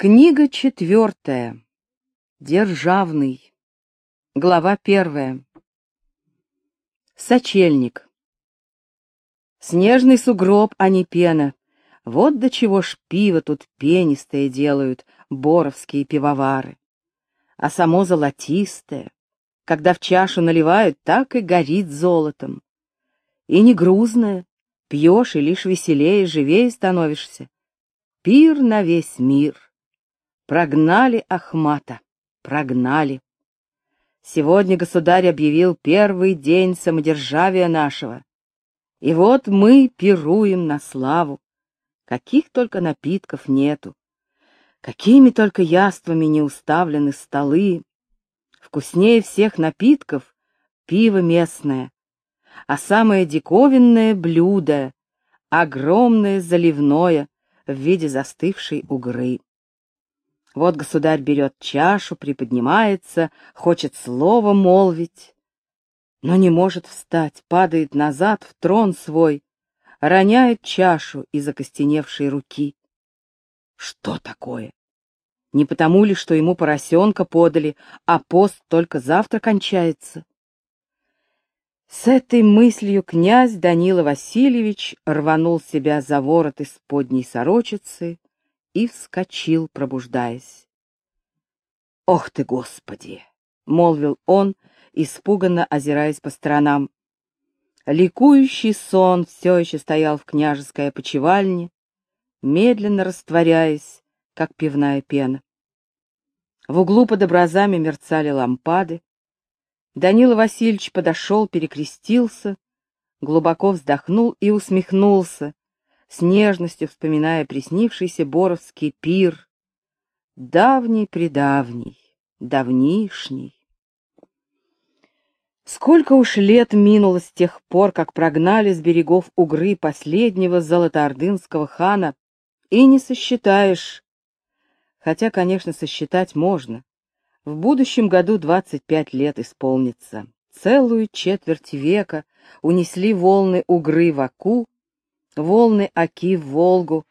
Книга четвертая. Державный. Глава первая. Сочельник. Снежный сугроб, а не пена. Вот до чего ж пиво тут пенистое делают боровские пивовары. А само золотистое, когда в чашу наливают, так и горит золотом. И не грузное, пьешь и лишь веселее, живее становишься. Пир на весь мир. Прогнали Ахмата, прогнали. Сегодня государь объявил первый день самодержавия нашего. И вот мы пируем на славу. Каких только напитков нету. Какими только яствами не уставлены столы. Вкуснее всех напитков пиво местное. А самое диковинное блюдо — огромное заливное в виде застывшей угры. Вот государь берет чашу, приподнимается, хочет слово молвить, но не может встать, падает назад в трон свой, роняет чашу из окостеневшей руки. Что такое? Не потому ли, что ему поросенка подали, а пост только завтра кончается? С этой мыслью князь Данила Васильевич рванул себя за ворот из подней сорочицы, и вскочил, пробуждаясь. «Ох ты, Господи!» — молвил он, испуганно озираясь по сторонам. Ликующий сон все еще стоял в княжеской опочивальне, медленно растворяясь, как пивная пена. В углу под образами мерцали лампады. Данила Васильевич подошел, перекрестился, глубоко вздохнул и усмехнулся, с нежностью вспоминая приснившийся боровский пир, давний-предавний, давнишний. Сколько уж лет минуло с тех пор, как прогнали с берегов Угры последнего золотоордынского хана, и не сосчитаешь. Хотя, конечно, сосчитать можно. В будущем году двадцать пять лет исполнится. Целую четверть века унесли волны Угры в Аку, волны Оки в Волгу,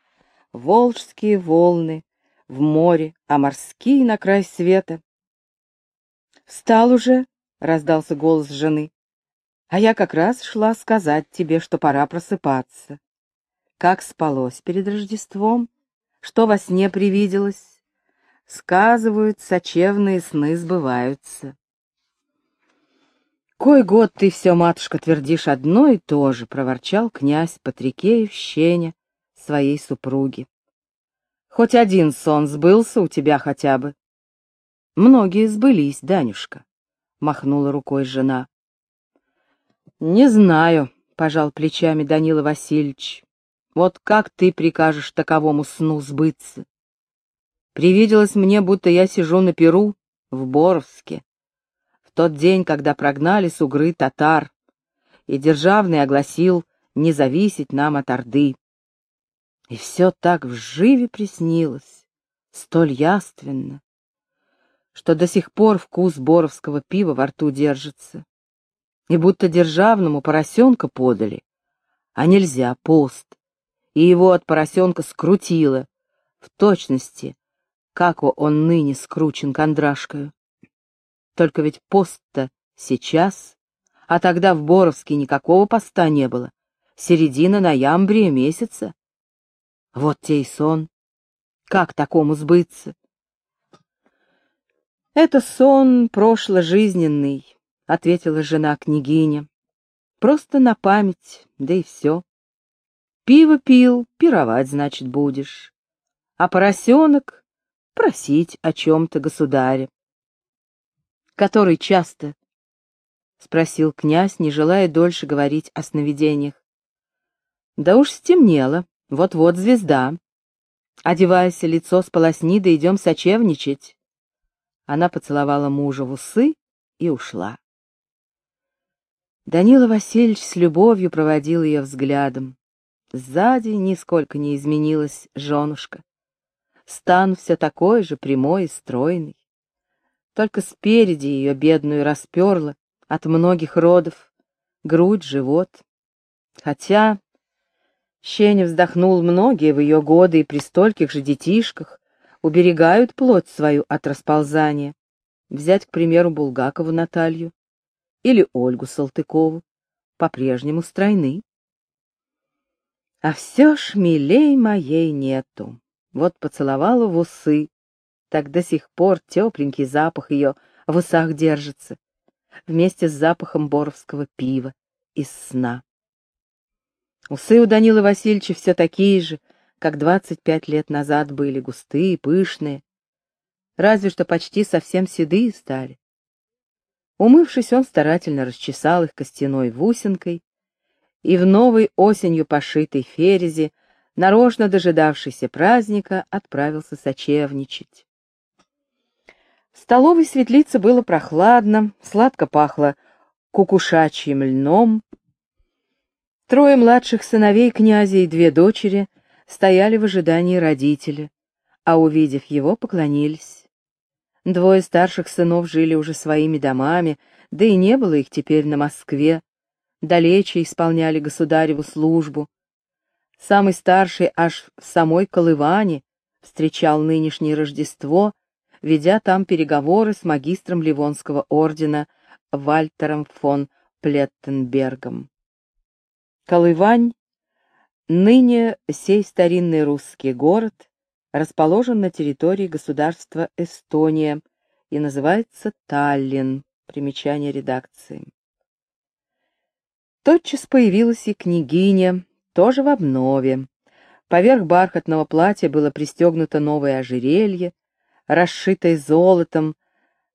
волжские волны в море, а морские на край света. «Встал уже?» — раздался голос жены. «А я как раз шла сказать тебе, что пора просыпаться. Как спалось перед Рождеством? Что во сне привиделось? Сказывают, сочевные сны сбываются». «Кой год ты все, матушка, твердишь одно и то же», — проворчал князь Патрикеев щеня своей супруги. «Хоть один сон сбылся у тебя хотя бы». «Многие сбылись, Данюшка», — махнула рукой жена. «Не знаю», — пожал плечами Данила Васильевич. «Вот как ты прикажешь таковому сну сбыться? Привиделось мне, будто я сижу на перу в Боровске, тот день, когда прогнали с Угры татар, и Державный огласил не зависеть нам от Орды. И все так вживе приснилось, столь яственно, что до сих пор вкус боровского пива во рту держится. И будто державному поросенка подали, а нельзя, пост, и его от поросенка скрутило, в точности, как он ныне скручен кондрашкою. Только ведь пост-то сейчас, а тогда в Боровске никакого поста не было. Середина ноября месяца. Вот те и сон. Как такому сбыться? Это сон прошложизненный, — ответила жена княгиня. Просто на память, да и все. Пиво пил, пировать, значит, будешь. А поросенок — просить о чем-то государя который часто? — спросил князь, не желая дольше говорить о сновидениях. — Да уж стемнело, вот-вот звезда. Одевайся, лицо сполосни, да идем сочевничать. Она поцеловала мужа в усы и ушла. Данила Васильевич с любовью проводил ее взглядом. Сзади нисколько не изменилась женушка. Стан все такой же, прямой и стройный. Только спереди ее бедную расперло от многих родов, грудь, живот. Хотя Щеня вздохнул многие в ее годы и при стольких же детишках, уберегают плоть свою от расползания. Взять, к примеру, Булгакову Наталью или Ольгу Салтыкову, по-прежнему стройны. А все ж милей моей нету. Вот поцеловала в усы, так до сих пор тепленький запах ее в усах держится, вместе с запахом боровского пива из сна. Усы у Данила Васильевича все такие же, как двадцать пять лет назад были, густые, пышные, разве что почти совсем седые стали. Умывшись, он старательно расчесал их костяной бусинкой и в новой осенью пошитой ферезе, нарочно дожидавшийся праздника, отправился сочевничать. Столовой светлице было прохладно, сладко пахло кукушачьим льном. Трое младших сыновей князя и две дочери стояли в ожидании родителя, а, увидев его, поклонились. Двое старших сынов жили уже своими домами, да и не было их теперь на Москве, далече исполняли государеву службу. Самый старший аж в самой Колыване встречал нынешнее Рождество, ведя там переговоры с магистром Ливонского ордена Вальтером фон Плеттенбергом. Колывань, ныне сей старинный русский город, расположен на территории государства Эстония и называется Таллин, примечание редакции. Тотчас появилась и княгиня, тоже в обнове. Поверх бархатного платья было пристегнуто новое ожерелье, расшитое золотом,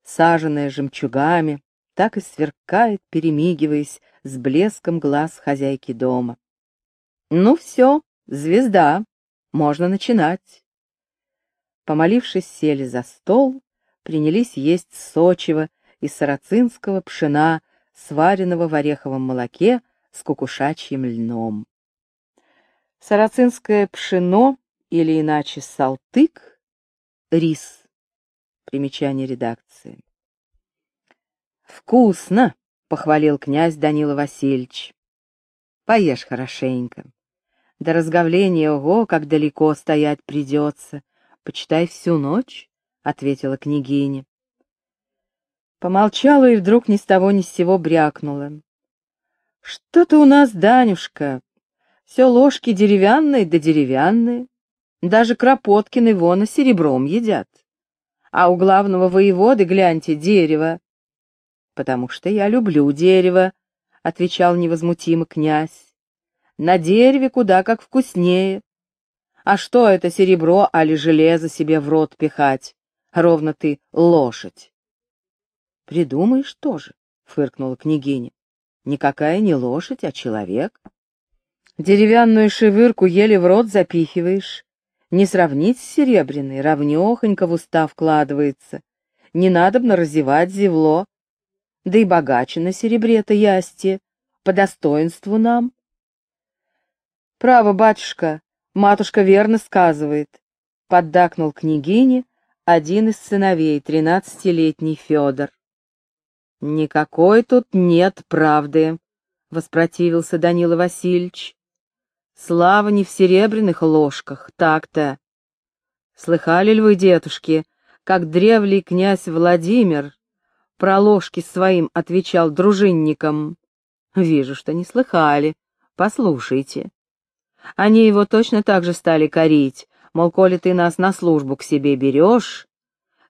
саженное жемчугами, так и сверкает, перемигиваясь с блеском глаз хозяйки дома. Ну все, звезда, можно начинать. Помолившись, сели за стол, принялись есть сочево из сарацинского пшена сваренного в ореховом молоке с кукушачьим льном. Сарацинское пшено, или иначе салтык, рис. Примечание редакции. «Вкусно!» — похвалил князь Данила Васильевич. «Поешь хорошенько. До разговления, ого, как далеко стоять придется. Почитай всю ночь», — ответила княгиня. Помолчала и вдруг ни с того ни с сего брякнула. «Что-то у нас, Данюшка, все ложки деревянные да деревянные, даже Кропоткины вон серебром едят. А у главного воеводы, гляньте, дерево». «Потому что я люблю дерево», — отвечал невозмутимо князь. «На дереве куда как вкуснее. А что это серебро, али железо себе в рот пихать? Ровно ты лошадь». Придумаешь тоже, — фыркнула княгиня. Никакая не лошадь, а человек. Деревянную шевырку еле в рот запихиваешь. Не сравнить с серебряной, равнехонько в уста вкладывается. Не надобно разевать зевло. Да и богаче на серебре-то ясте, по достоинству нам. Право, батюшка, матушка верно сказывает, — поддакнул княгине один из сыновей, тринадцатилетний Федор. «Никакой тут нет правды», — воспротивился Данила Васильевич. «Слава не в серебряных ложках, так-то. Слыхали ли вы, дедушки, как древний князь Владимир про ложки своим отвечал дружинникам? Вижу, что не слыхали. Послушайте. Они его точно так же стали корить, мол, коли ты нас на службу к себе берешь,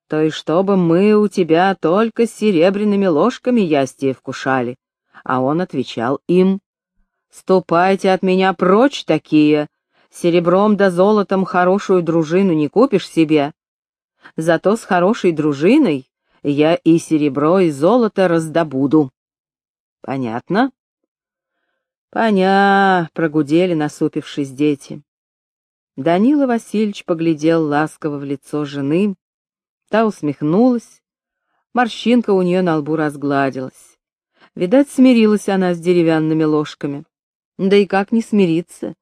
то и чтобы мы у тебя только с серебряными ложками ястие вкушали. А он отвечал им, «Ступайте от меня прочь такие, серебром да золотом хорошую дружину не купишь себе. Зато с хорошей дружиной я и серебро, и золото раздобуду». Понятно? Поня, прогудели, насупившись дети. Данила Васильевич поглядел ласково в лицо жены, Та усмехнулась, морщинка у нее на лбу разгладилась. Видать, смирилась она с деревянными ложками. Да и как не смириться,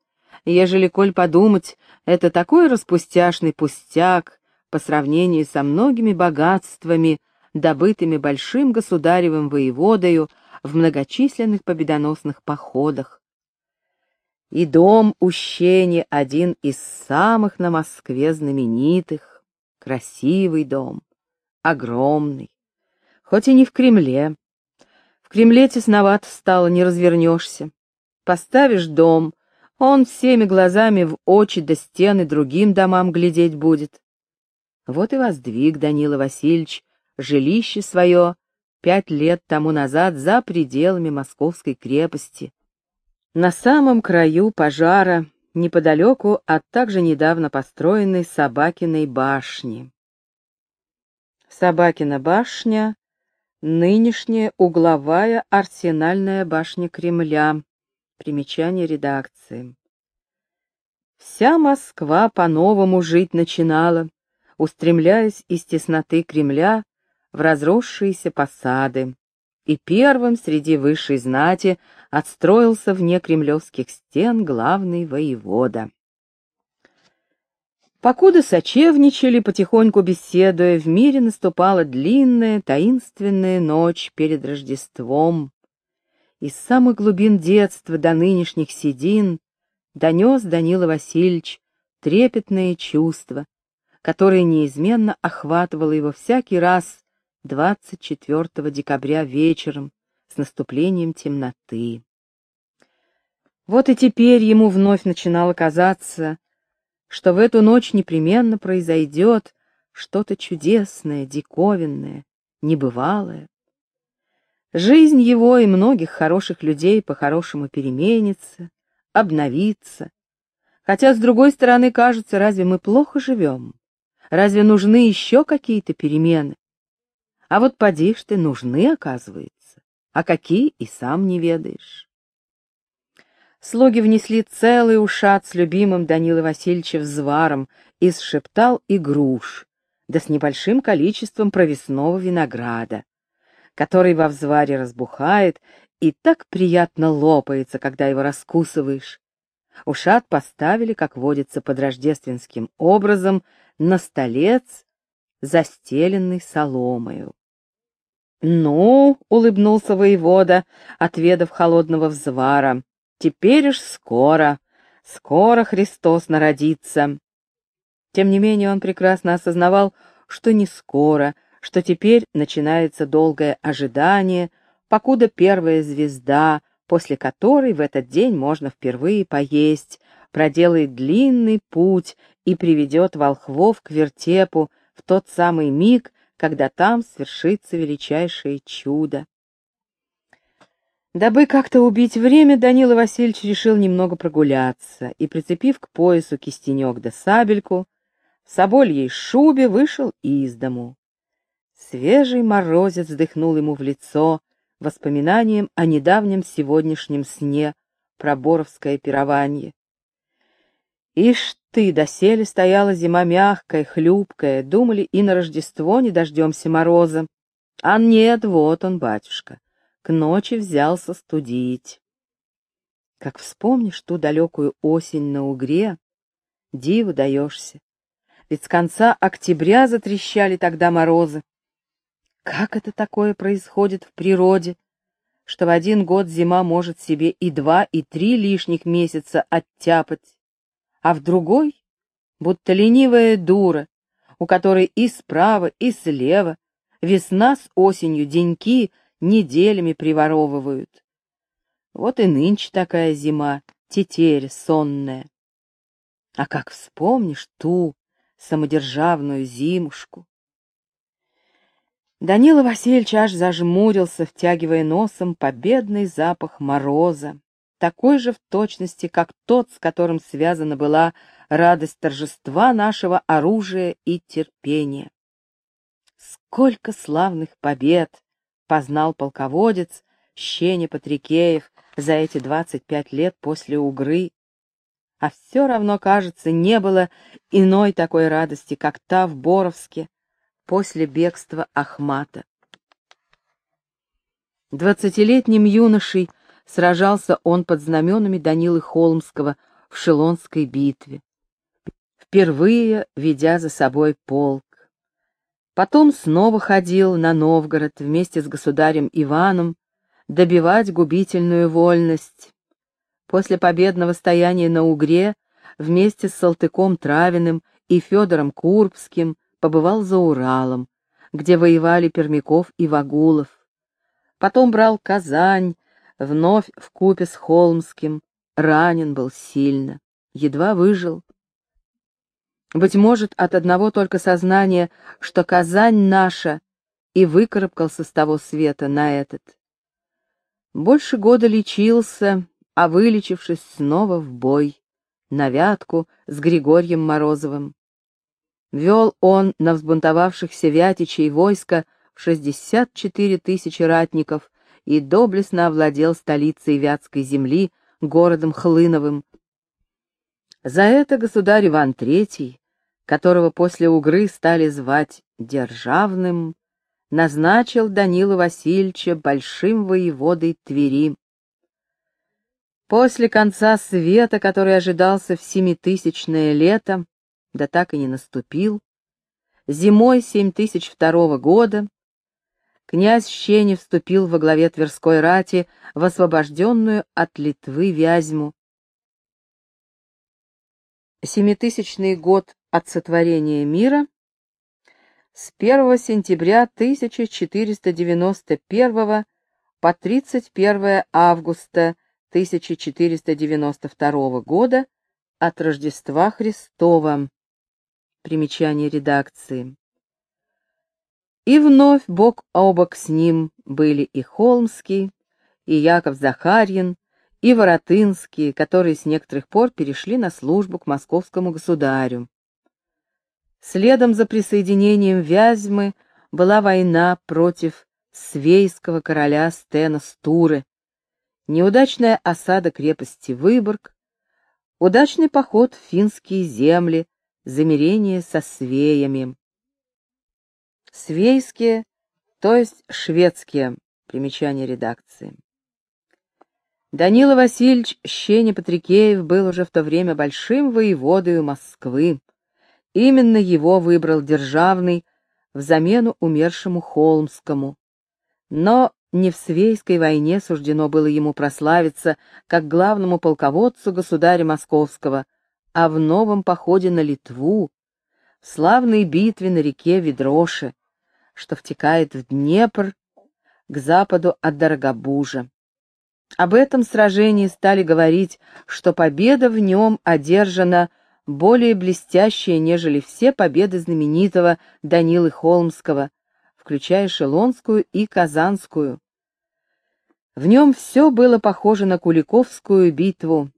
ежели, коль подумать, это такой распустяшный пустяк по сравнению со многими богатствами, добытыми большим государевым воеводою в многочисленных победоносных походах. И дом Ущени один из самых на Москве знаменитых, Красивый дом, огромный, хоть и не в Кремле. В Кремле тесновато стало, не развернешься. Поставишь дом, он всеми глазами в очи до стены другим домам глядеть будет. Вот и воздвиг Данила Васильевич жилище свое пять лет тому назад за пределами Московской крепости, на самом краю пожара, неподалеку от также недавно построенной Собакиной башни. Собакина башня — нынешняя угловая арсенальная башня Кремля. Примечание редакции. Вся Москва по-новому жить начинала, устремляясь из тесноты Кремля в разросшиеся посады, и первым среди высшей знати отстроился вне кремлевских стен главный воевода. Покуда сочевничали, потихоньку беседуя, в мире наступала длинная, таинственная ночь перед Рождеством. Из самых глубин детства до нынешних седин донес Данила Васильевич трепетные чувства, которые неизменно охватывало его всякий раз 24 декабря вечером с наступлением темноты. Вот и теперь ему вновь начинало казаться, что в эту ночь непременно произойдет что-то чудесное, диковинное, небывалое. Жизнь его и многих хороших людей по-хорошему переменится, обновится. Хотя, с другой стороны, кажется, разве мы плохо живем? Разве нужны еще какие-то перемены? А вот поди ж ты, нужны, оказывается. А какие и сам не ведаешь. Слуги внесли целый ушат с любимым Данилой Васильевичем взваром из шептал и груш, да с небольшим количеством провесного винограда, который во взваре разбухает и так приятно лопается, когда его раскусываешь. Ушат поставили, как водится под рождественским образом, на столец, застеленный соломою. «Ну», — улыбнулся воевода, отведав холодного взвара, — «теперь уж скоро, скоро Христос народится». Тем не менее он прекрасно осознавал, что не скоро, что теперь начинается долгое ожидание, покуда первая звезда, после которой в этот день можно впервые поесть, проделает длинный путь и приведет волхвов к вертепу в тот самый миг, когда там свершится величайшее чудо. Дабы как-то убить время, Данила Васильевич решил немного прогуляться и, прицепив к поясу кистенек да сабельку, в собольей шубе вышел из дому. Свежий морозец вздыхнул ему в лицо воспоминанием о недавнем сегодняшнем сне про Боровское пирование. Ишь ты, доселе стояла зима мягкая, хлюпкая, думали, и на Рождество не дождемся мороза. А нет, вот он, батюшка, к ночи взялся студить. Как вспомнишь ту далекую осень на Угре, диву даешься. Ведь с конца октября затрещали тогда морозы. Как это такое происходит в природе, что в один год зима может себе и два, и три лишних месяца оттяпать? а в другой — будто ленивая дура, у которой и справа, и слева весна с осенью деньки неделями приворовывают. Вот и нынче такая зима, тетерь сонная. А как вспомнишь ту самодержавную зимушку? Данила Васильевич аж зажмурился, втягивая носом победный запах мороза, такой же в точности, как тот, с которым связана была радость торжества нашего оружия и терпения. Сколько славных побед познал полководец Щеня Патрикеев за эти двадцать пять лет после Угры, а все равно, кажется, не было иной такой радости, как та в Боровске после бегства Ахмата. Двадцатилетним юношей сражался он под знаменами Данилы Холмского в Шелонской битве, впервые ведя за собой полк. Потом снова ходил на Новгород вместе с государем Иваном добивать губительную вольность. После победного стояния на Угре вместе с Салтыком Травиным и Федором Курбским побывал за Уралом, где воевали Пермяков и Вагулов. Потом брал Казань, вновь в купе с Холмским, ранен был сильно, едва выжил. Быть может, от одного только сознания, что Казань наша, и выкарабкался с того света на этот. Больше года лечился, а вылечившись снова в бой, на Вятку с Григорием Морозовым. Вел он на взбунтовавшихся Вятичей войска в 64 тысячи ратников и доблестно овладел столицей Вятской земли, городом Хлыновым. За это государь Иван III, которого после Угры стали звать Державным, назначил Данила Васильевича большим воеводой Твери. После конца света, который ожидался в семитысячное лето, да так и не наступил, зимой 7002 года князь Щени вступил во главе Тверской рати в освобожденную от Литвы Вязьму. Семитысячный год от сотворения мира с 1 сентября 1491 по 31 августа 1492 года от Рождества Христова. Примечание редакции. И вновь бок о бок с ним были и Холмский, и Яков Захарьин, и Воротынские, которые с некоторых пор перешли на службу к московскому государю. Следом за присоединением Вязьмы была война против свейского короля Стена Стуры, неудачная осада крепости Выборг, удачный поход в финские земли, замирение со свеями. Свейские, то есть шведские, примечание редакции. Данила Васильевич Щеня-Патрикеев был уже в то время большим воеводою Москвы. Именно его выбрал Державный в замену умершему Холмскому. Но не в Свейской войне суждено было ему прославиться как главному полководцу государя Московского, а в новом походе на Литву, в славной битве на реке Ведроше, что втекает в Днепр к западу от Дорогобужа. Об этом сражении стали говорить, что победа в нем одержана более блестящая, нежели все победы знаменитого Данилы Холмского, включая Шелонскую и Казанскую. В нем все было похоже на Куликовскую битву,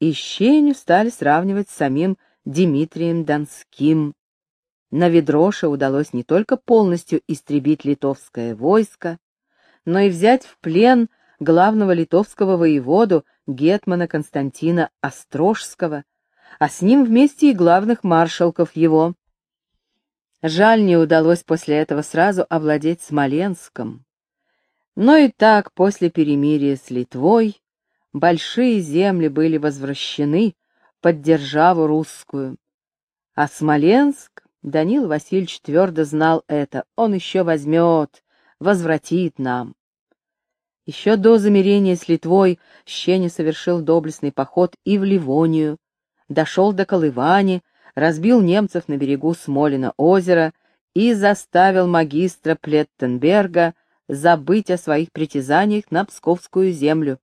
и Щеню стали сравнивать с самим Дмитрием Донским. На Ведроше удалось не только полностью истребить литовское войско, но и взять в плен главного литовского воеводу гетмана Константина Острожского, а с ним вместе и главных маршалков его. Жаль, не удалось после этого сразу овладеть Смоленском. Но и так, после перемирия с Литвой, большие земли были возвращены под державу русскую, а Смоленск Данил Васильевич твердо знал это. Он еще возьмет, возвратит нам. Еще до замирения с Литвой Щеня совершил доблестный поход и в Ливонию, дошел до Колывани, разбил немцев на берегу Смолина озера и заставил магистра Плеттенберга забыть о своих притязаниях на Псковскую землю.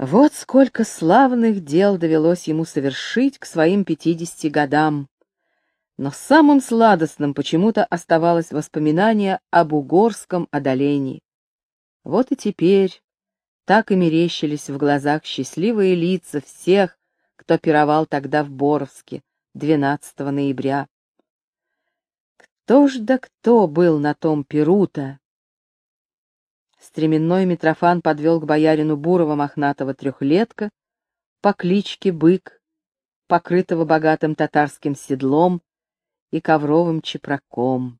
Вот сколько славных дел довелось ему совершить к своим пятидесяти годам. Но самым сладостным почему-то оставалось воспоминание об угорском одолении. Вот и теперь так и мерещились в глазах счастливые лица всех, кто пировал тогда в Боровске 12 ноября. Кто ж да кто был на том пиру-то? Стременной Митрофан подвел к боярину Бурова мохнатого трехлетка по кличке Бык, покрытого богатым татарским седлом и ковровым чепраком.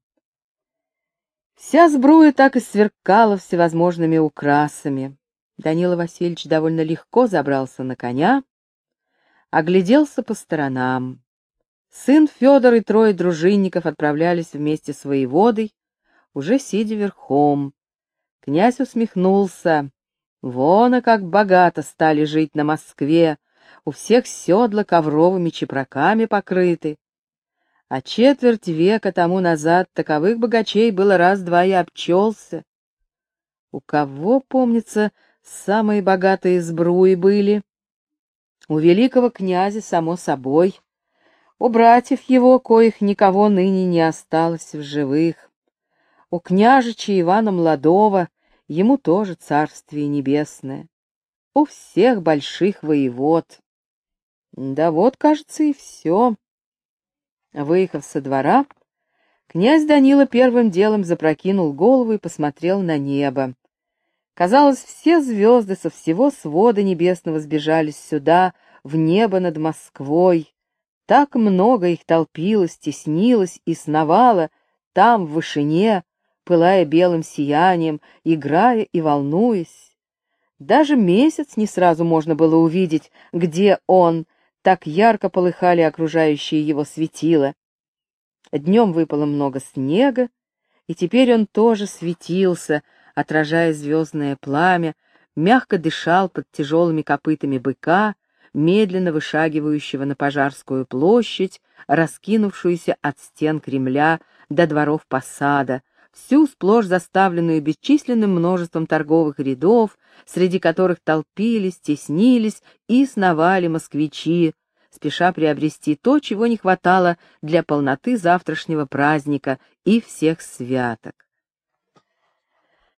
Вся сбруя так и сверкала всевозможными украсами. Данила Васильевич довольно легко забрался на коня, огляделся по сторонам. Сын Федор и трое дружинников отправлялись вместе с воеводой, уже сидя верхом, Князь усмехнулся. Вон, а как богато стали жить на Москве, у всех седла ковровыми чепраками покрыты. А четверть века тому назад таковых богачей было раз-два и обчелся. У кого, помнится, самые богатые сбруи были? У великого князя, само собой. У братьев его, коих никого ныне не осталось в живых. У княжича Ивана Младова, ему тоже царствие небесное. У всех больших воевод. Да вот, кажется, и все. Выехав со двора, князь Данила первым делом запрокинул голову и посмотрел на небо. Казалось, все звезды со всего свода небесного сбежались сюда, в небо над Москвой. Так много их толпилось, теснилось и сновало там, в вышине, пылая белым сиянием, играя и волнуясь. Даже месяц не сразу можно было увидеть, где он, так ярко полыхали окружающие его светила. Днем выпало много снега, и теперь он тоже светился, отражая звездное пламя, мягко дышал под тяжелыми копытами быка, медленно вышагивающего на Пожарскую площадь, раскинувшуюся от стен Кремля до дворов посада, всю сплошь заставленную бесчисленным множеством торговых рядов, среди которых толпились, теснились и сновали москвичи, спеша приобрести то, чего не хватало для полноты завтрашнего праздника и всех святок.